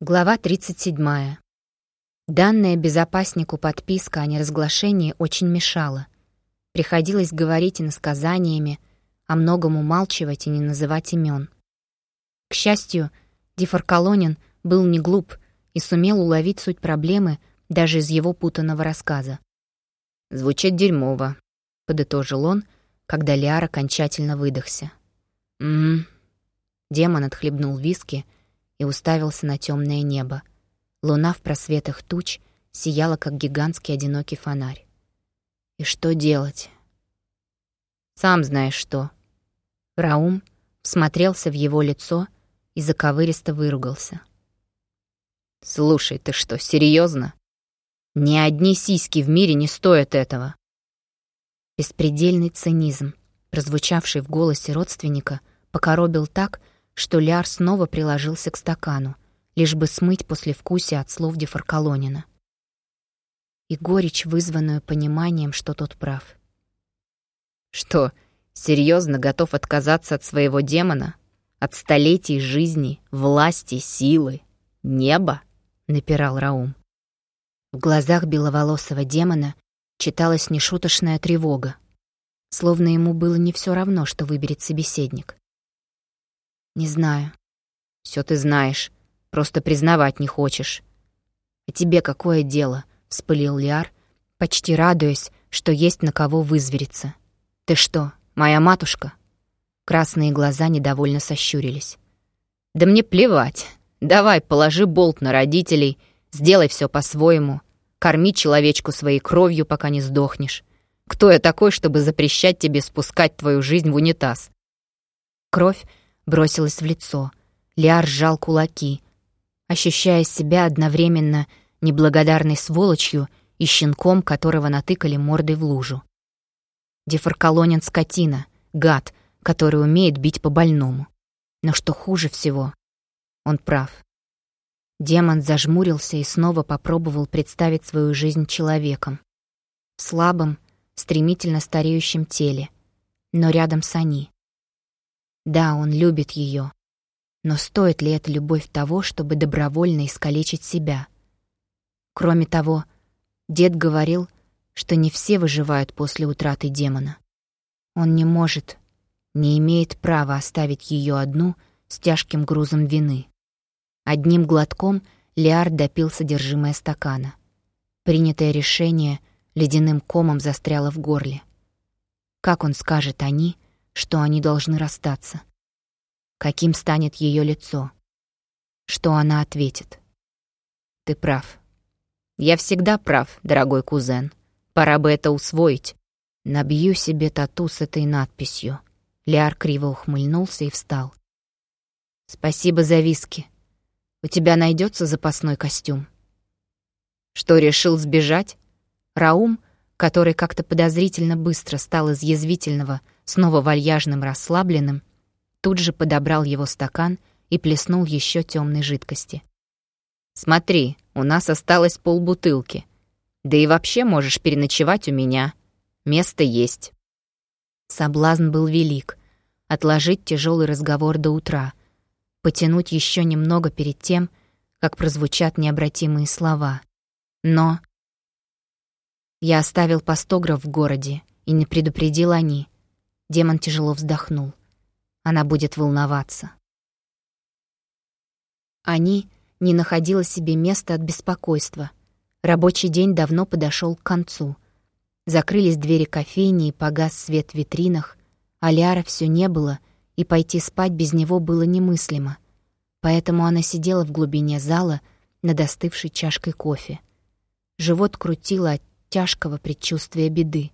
Глава 37. Данная безопаснику подписка о неразглашении очень мешала. Приходилось говорить иносказаниями, о многом умалчивать и не называть имен. К счастью, Дифаркалонин был не глуп и сумел уловить суть проблемы даже из его путанного рассказа. «Звучит дерьмово», — подытожил он, когда Лиар окончательно выдохся. «М-м». Демон отхлебнул виски и уставился на темное небо. Луна в просветах туч сияла, как гигантский одинокий фонарь. И что делать? Сам знаешь что. Раум всмотрелся в его лицо и заковыристо выругался. «Слушай, ты что, серьезно? Ни одни сиськи в мире не стоят этого!» Беспредельный цинизм, прозвучавший в голосе родственника, покоробил так, что Ляр снова приложился к стакану, лишь бы смыть послевкусие от слов Дефаркалонина. И горечь, вызванную пониманием, что тот прав. «Что, серьезно готов отказаться от своего демона? От столетий жизни, власти, силы, неба?» — напирал Раум. В глазах беловолосого демона читалась нешуточная тревога, словно ему было не все равно, что выберет собеседник. «Не знаю». Все ты знаешь, просто признавать не хочешь». «А тебе какое дело?» — вспылил Лиар, почти радуясь, что есть на кого вызвериться. «Ты что, моя матушка?» Красные глаза недовольно сощурились. «Да мне плевать. Давай, положи болт на родителей, сделай все по-своему. Корми человечку своей кровью, пока не сдохнешь. Кто я такой, чтобы запрещать тебе спускать твою жизнь в унитаз?» Кровь бросилась в лицо. Лиар сжал кулаки, ощущая себя одновременно неблагодарной сволочью и щенком, которого натыкали мордой в лужу. Дефаркалонин скотина, гад, который умеет бить по больному. Но что хуже всего, он прав. Демон зажмурился и снова попробовал представить свою жизнь человеком. В слабом, стремительно стареющем теле, но рядом с Ани. Да, он любит ее. Но стоит ли эта любовь того, чтобы добровольно искалечить себя? Кроме того, дед говорил, что не все выживают после утраты демона. Он не может, не имеет права оставить ее одну с тяжким грузом вины. Одним глотком Лиар допил содержимое стакана. Принятое решение ледяным комом застряло в горле. Как он скажет «они», что они должны расстаться. Каким станет ее лицо? Что она ответит? Ты прав. Я всегда прав, дорогой кузен. Пора бы это усвоить. Набью себе тату с этой надписью. Лиар криво ухмыльнулся и встал. Спасибо за виски. У тебя найдется запасной костюм? Что, решил сбежать? Раум, который как-то подозрительно быстро стал из язвительного — снова вальяжным расслабленным, тут же подобрал его стакан и плеснул еще темной жидкости. «Смотри, у нас осталось полбутылки. Да и вообще можешь переночевать у меня. Место есть». Соблазн был велик. Отложить тяжелый разговор до утра. Потянуть еще немного перед тем, как прозвучат необратимые слова. Но... Я оставил постограф в городе и не предупредил они. Демон тяжело вздохнул. Она будет волноваться. Они не находила себе места от беспокойства. Рабочий день давно подошел к концу. Закрылись двери кофейни и погас свет в витринах. Аляра все не было, и пойти спать без него было немыслимо. Поэтому она сидела в глубине зала над остывшей чашкой кофе. Живот крутило от тяжкого предчувствия беды —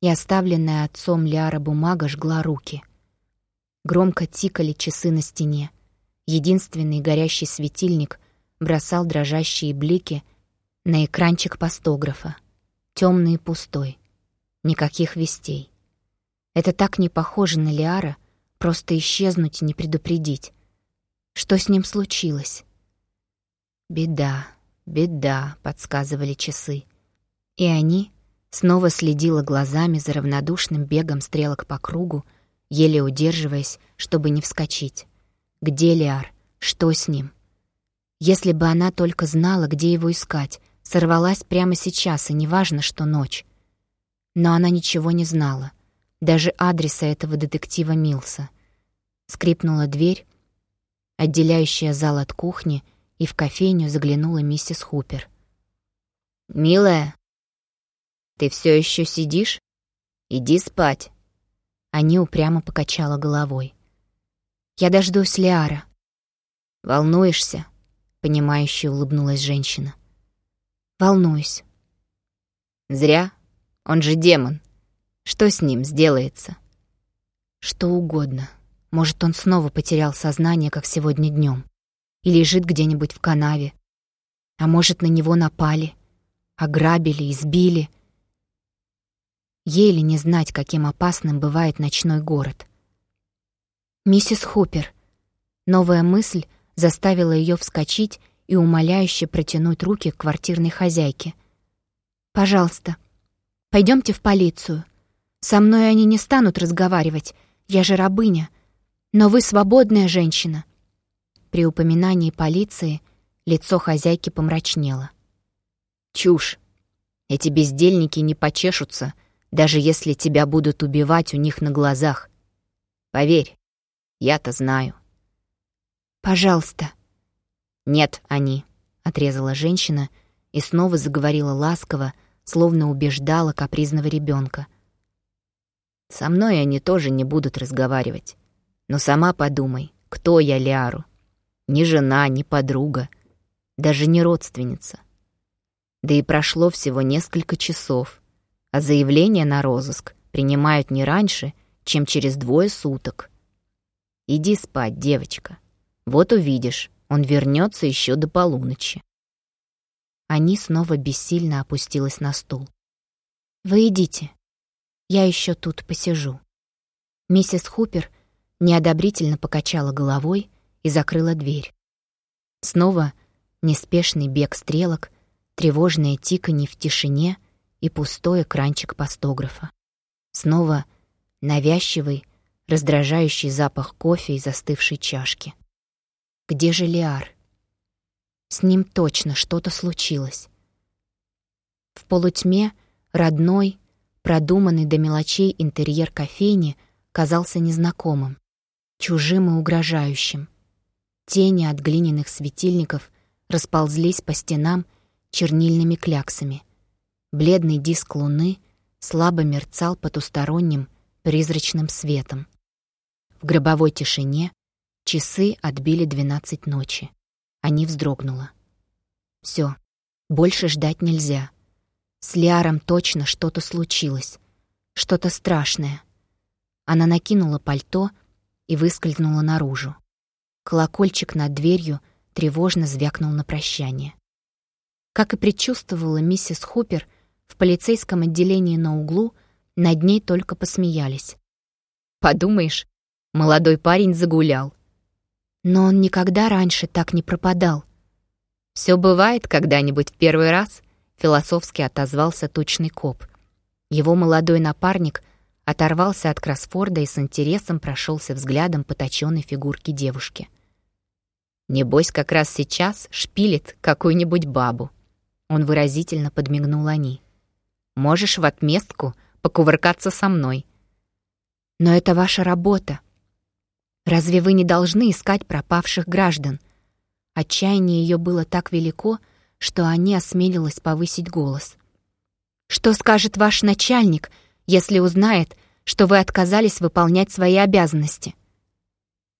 и оставленная отцом Ляра бумага жгла руки. Громко тикали часы на стене. Единственный горящий светильник бросал дрожащие блики на экранчик постографа. Темный и пустой. Никаких вестей. Это так не похоже на Лиара, просто исчезнуть и не предупредить. Что с ним случилось? «Беда, беда», — подсказывали часы. И они Снова следила глазами за равнодушным бегом стрелок по кругу, еле удерживаясь, чтобы не вскочить. Где Лиар? Что с ним? Если бы она только знала, где его искать, сорвалась прямо сейчас, и неважно, что ночь. Но она ничего не знала, даже адреса этого детектива Милса. Скрипнула дверь, отделяющая зал от кухни, и в кофейню заглянула миссис Хупер. «Милая, ты все еще сидишь? Иди спать». Они упрямо покачала головой. «Я дождусь Лиара». «Волнуешься?» — понимающе улыбнулась женщина. «Волнуюсь». «Зря. Он же демон. Что с ним сделается?» «Что угодно. Может, он снова потерял сознание, как сегодня днем, и лежит где-нибудь в канаве. А может, на него напали, ограбили, избили. Еле не знать, каким опасным бывает ночной город. «Миссис Хупер». Новая мысль заставила ее вскочить и умоляюще протянуть руки к квартирной хозяйке. «Пожалуйста, пойдемте в полицию. Со мной они не станут разговаривать, я же рабыня. Но вы свободная женщина». При упоминании полиции лицо хозяйки помрачнело. «Чушь. Эти бездельники не почешутся, даже если тебя будут убивать у них на глазах. Поверь, я-то знаю». «Пожалуйста». «Нет, они», — отрезала женщина и снова заговорила ласково, словно убеждала капризного ребенка. «Со мной они тоже не будут разговаривать. Но сама подумай, кто я Лиару? Ни жена, ни подруга, даже не родственница. Да и прошло всего несколько часов, а заявление на розыск принимают не раньше, чем через двое суток. Иди спать, девочка. Вот увидишь, он вернется еще до полуночи. Они снова бессильно опустилась на стул. «Вы идите. Я еще тут посижу». Миссис Хупер неодобрительно покачала головой и закрыла дверь. Снова неспешный бег стрелок, тревожное тиканье в тишине и пустой экранчик пастографа. Снова навязчивый, раздражающий запах кофе и застывшей чашки. Где же Лиар? С ним точно что-то случилось. В полутьме родной, продуманный до мелочей интерьер кофейни казался незнакомым чужим и угрожающим. Тени от глиняных светильников расползлись по стенам чернильными кляксами. Бледный диск луны слабо мерцал потусторонним призрачным светом. В гробовой тишине часы отбили двенадцать ночи. Они вздрогнула. Все, больше ждать нельзя. С Лиаром точно что-то случилось. Что-то страшное. Она накинула пальто — и выскользнула наружу. Колокольчик над дверью тревожно звякнул на прощание. Как и предчувствовала миссис Хупер, в полицейском отделении на углу над ней только посмеялись. «Подумаешь, молодой парень загулял». Но он никогда раньше так не пропадал. «Все бывает когда-нибудь в первый раз», — философски отозвался тучный коп. Его молодой напарник — оторвался от кроссфорда и с интересом прошелся взглядом по точенной фигурке девушки. «Небось, как раз сейчас шпилит какую-нибудь бабу». Он выразительно подмигнул Ани. «Можешь в отместку покувыркаться со мной». «Но это ваша работа. Разве вы не должны искать пропавших граждан?» Отчаяние ее было так велико, что Ани осмелилась повысить голос. «Что скажет ваш начальник, если узнает, что вы отказались выполнять свои обязанности».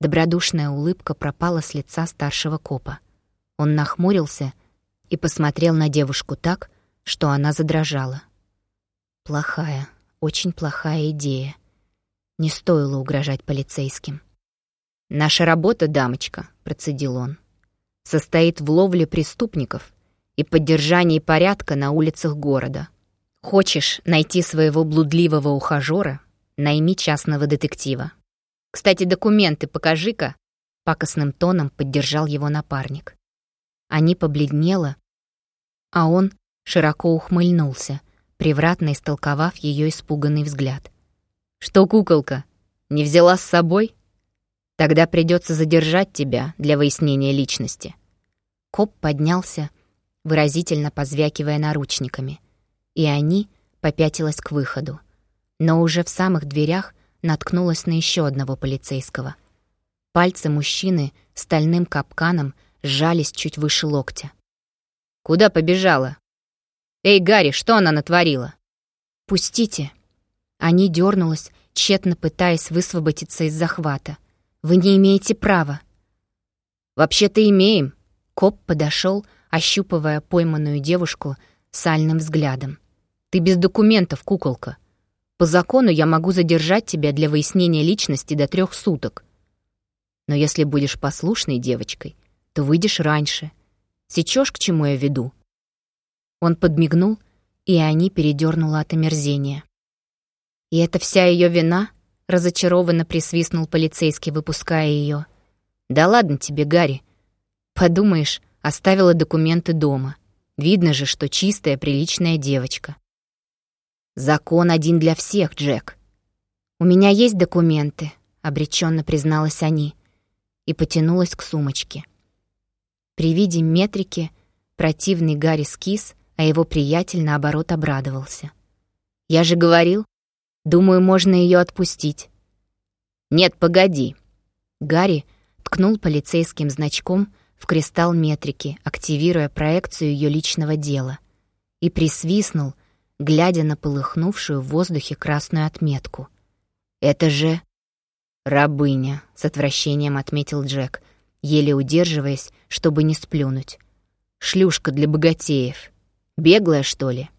Добродушная улыбка пропала с лица старшего копа. Он нахмурился и посмотрел на девушку так, что она задрожала. Плохая, очень плохая идея. Не стоило угрожать полицейским. «Наша работа, дамочка», — процедил он, — «состоит в ловле преступников и поддержании порядка на улицах города. Хочешь найти своего блудливого ухажера? Найми частного детектива. Кстати, документы покажи-ка. Пакостным тоном поддержал его напарник. Они побледнела, а он широко ухмыльнулся, превратно истолковав ее испуганный взгляд. «Что, куколка, не взяла с собой? Тогда придется задержать тебя для выяснения личности». Коп поднялся, выразительно позвякивая наручниками, и они попятилась к выходу. Но уже в самых дверях наткнулась на еще одного полицейского. Пальцы мужчины стальным капканом сжались чуть выше локтя. «Куда побежала?» «Эй, Гарри, что она натворила?» «Пустите!» Они дернулась, тщетно пытаясь высвободиться из захвата. «Вы не имеете права!» «Вообще-то имеем!» Коп подошел, ощупывая пойманную девушку сальным взглядом. «Ты без документов, куколка. По закону я могу задержать тебя для выяснения личности до трех суток. Но если будешь послушной девочкой, то выйдешь раньше. Сечешь, к чему я веду?» Он подмигнул, и они передернуло от омерзения. «И это вся ее вина?» — разочарованно присвистнул полицейский, выпуская ее. «Да ладно тебе, Гарри. Подумаешь, оставила документы дома. Видно же, что чистая, приличная девочка». «Закон один для всех, Джек». «У меня есть документы», — обреченно призналась они, и потянулась к сумочке. При виде метрики противный Гарри скис, а его приятель, наоборот, обрадовался. «Я же говорил, Думаю, можно ее отпустить». «Нет, погоди». Гарри ткнул полицейским значком в кристалл метрики, активируя проекцию ее личного дела, и присвистнул, глядя на полыхнувшую в воздухе красную отметку. «Это же...» «Рабыня», — с отвращением отметил Джек, еле удерживаясь, чтобы не сплюнуть. «Шлюшка для богатеев. Беглая, что ли?»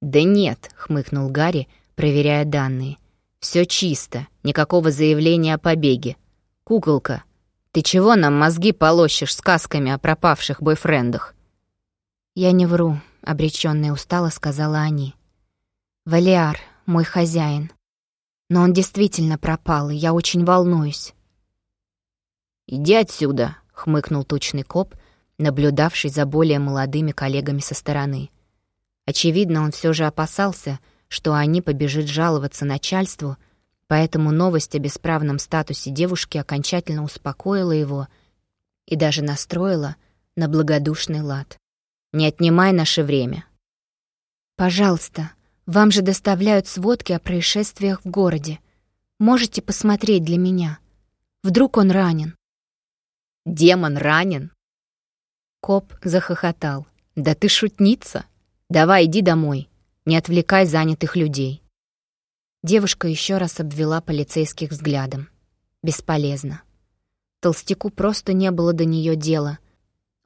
«Да нет», — хмыкнул Гарри, проверяя данные. Все чисто, никакого заявления о побеге. Куколка, ты чего нам мозги полощешь сказками о пропавших бойфрендах?» «Я не вру», — обречённая устало сказала они. «Валиар, мой хозяин. Но он действительно пропал, и я очень волнуюсь». «Иди отсюда», — хмыкнул тучный коп, наблюдавший за более молодыми коллегами со стороны. Очевидно, он все же опасался, что они побежит жаловаться начальству, поэтому новость о бесправном статусе девушки окончательно успокоила его и даже настроила на благодушный лад. «Не отнимай наше время». «Пожалуйста, вам же доставляют сводки о происшествиях в городе. Можете посмотреть для меня. Вдруг он ранен?» «Демон ранен?» Коп захохотал. «Да ты шутница! Давай, иди домой. Не отвлекай занятых людей». Девушка еще раз обвела полицейских взглядом. Бесполезно. Толстяку просто не было до нее дела.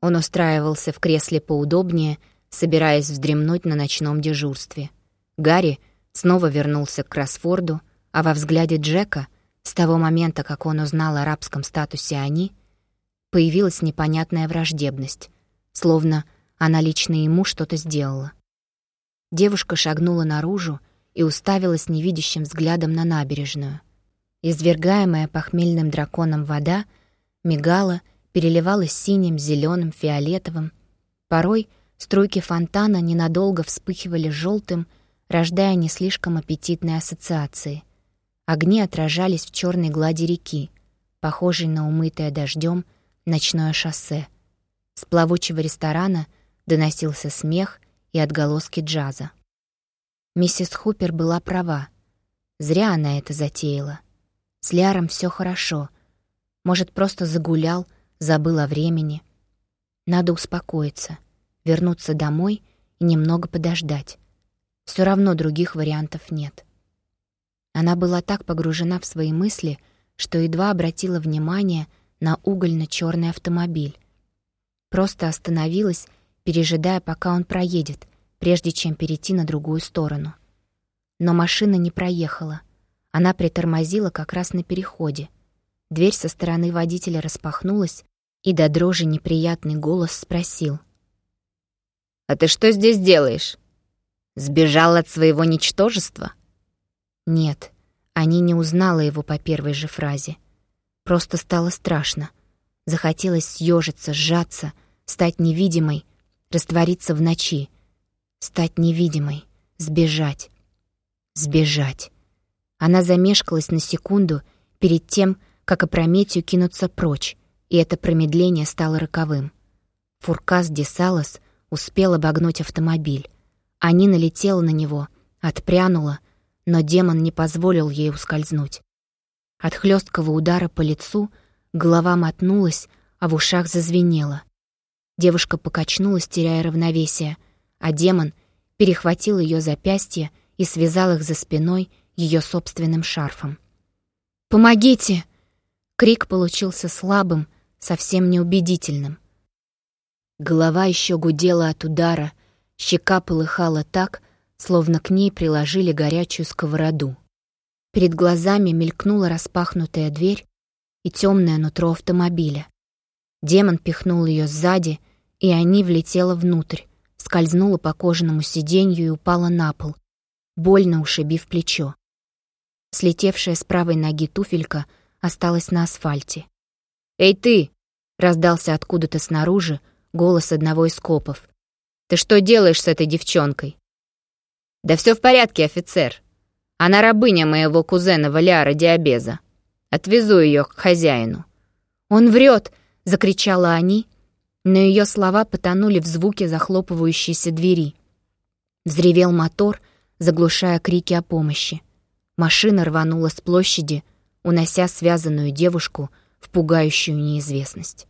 Он устраивался в кресле поудобнее, собираясь вздремнуть на ночном дежурстве. Гарри снова вернулся к кроссфорду, а во взгляде Джека, с того момента, как он узнал о арабском статусе «они», появилась непонятная враждебность, словно она лично ему что-то сделала. Девушка шагнула наружу и уставилась невидящим взглядом на набережную. Извергаемая похмельным драконом вода мигала, переливалась синим, зеленым, фиолетовым. Порой струйки фонтана ненадолго вспыхивали желтым, рождая не слишком аппетитные ассоциации. Огни отражались в черной глади реки, похожей на умытое дождем ночное шоссе. С плавучего ресторана доносился смех и отголоски джаза. Миссис Хупер была права. Зря она это затеяла. С Ляром все хорошо. Может, просто загулял, забыл о времени. Надо успокоиться, вернуться домой и немного подождать. Все равно других вариантов нет. Она была так погружена в свои мысли, что едва обратила внимание на угольно черный автомобиль. Просто остановилась пережидая, пока он проедет, прежде чем перейти на другую сторону. Но машина не проехала. Она притормозила как раз на переходе. Дверь со стороны водителя распахнулась, и до дрожи неприятный голос спросил. «А ты что здесь делаешь? Сбежал от своего ничтожества?» Нет, они не узнала его по первой же фразе. Просто стало страшно. Захотелось съежиться, сжаться, стать невидимой, раствориться в ночи, стать невидимой, сбежать, сбежать. Она замешкалась на секунду перед тем, как опрометью кинуться прочь, и это промедление стало роковым. Фуркас Десалос успел обогнуть автомобиль. Они налетела на него, отпрянула, но демон не позволил ей ускользнуть. От хлесткого удара по лицу голова мотнулась, а в ушах зазвенело. Девушка покачнулась, теряя равновесие, а демон перехватил ее запястье и связал их за спиной ее собственным шарфом. «Помогите!» Крик получился слабым, совсем неубедительным. Голова еще гудела от удара, щека полыхала так, словно к ней приложили горячую сковороду. Перед глазами мелькнула распахнутая дверь и темное нутро автомобиля. Демон пихнул ее сзади, и они влетела внутрь, скользнула по кожаному сиденью и упала на пол, больно ушибив плечо. Слетевшая с правой ноги туфелька осталась на асфальте. «Эй, ты!» — раздался откуда-то снаружи голос одного из копов. «Ты что делаешь с этой девчонкой?» «Да все в порядке, офицер. Она рабыня моего кузена Валяра Диабеза. Отвезу ее к хозяину». «Он врет!» — закричала они, но ее слова потонули в звуке захлопывающейся двери. Взревел мотор, заглушая крики о помощи. Машина рванула с площади, унося связанную девушку в пугающую неизвестность.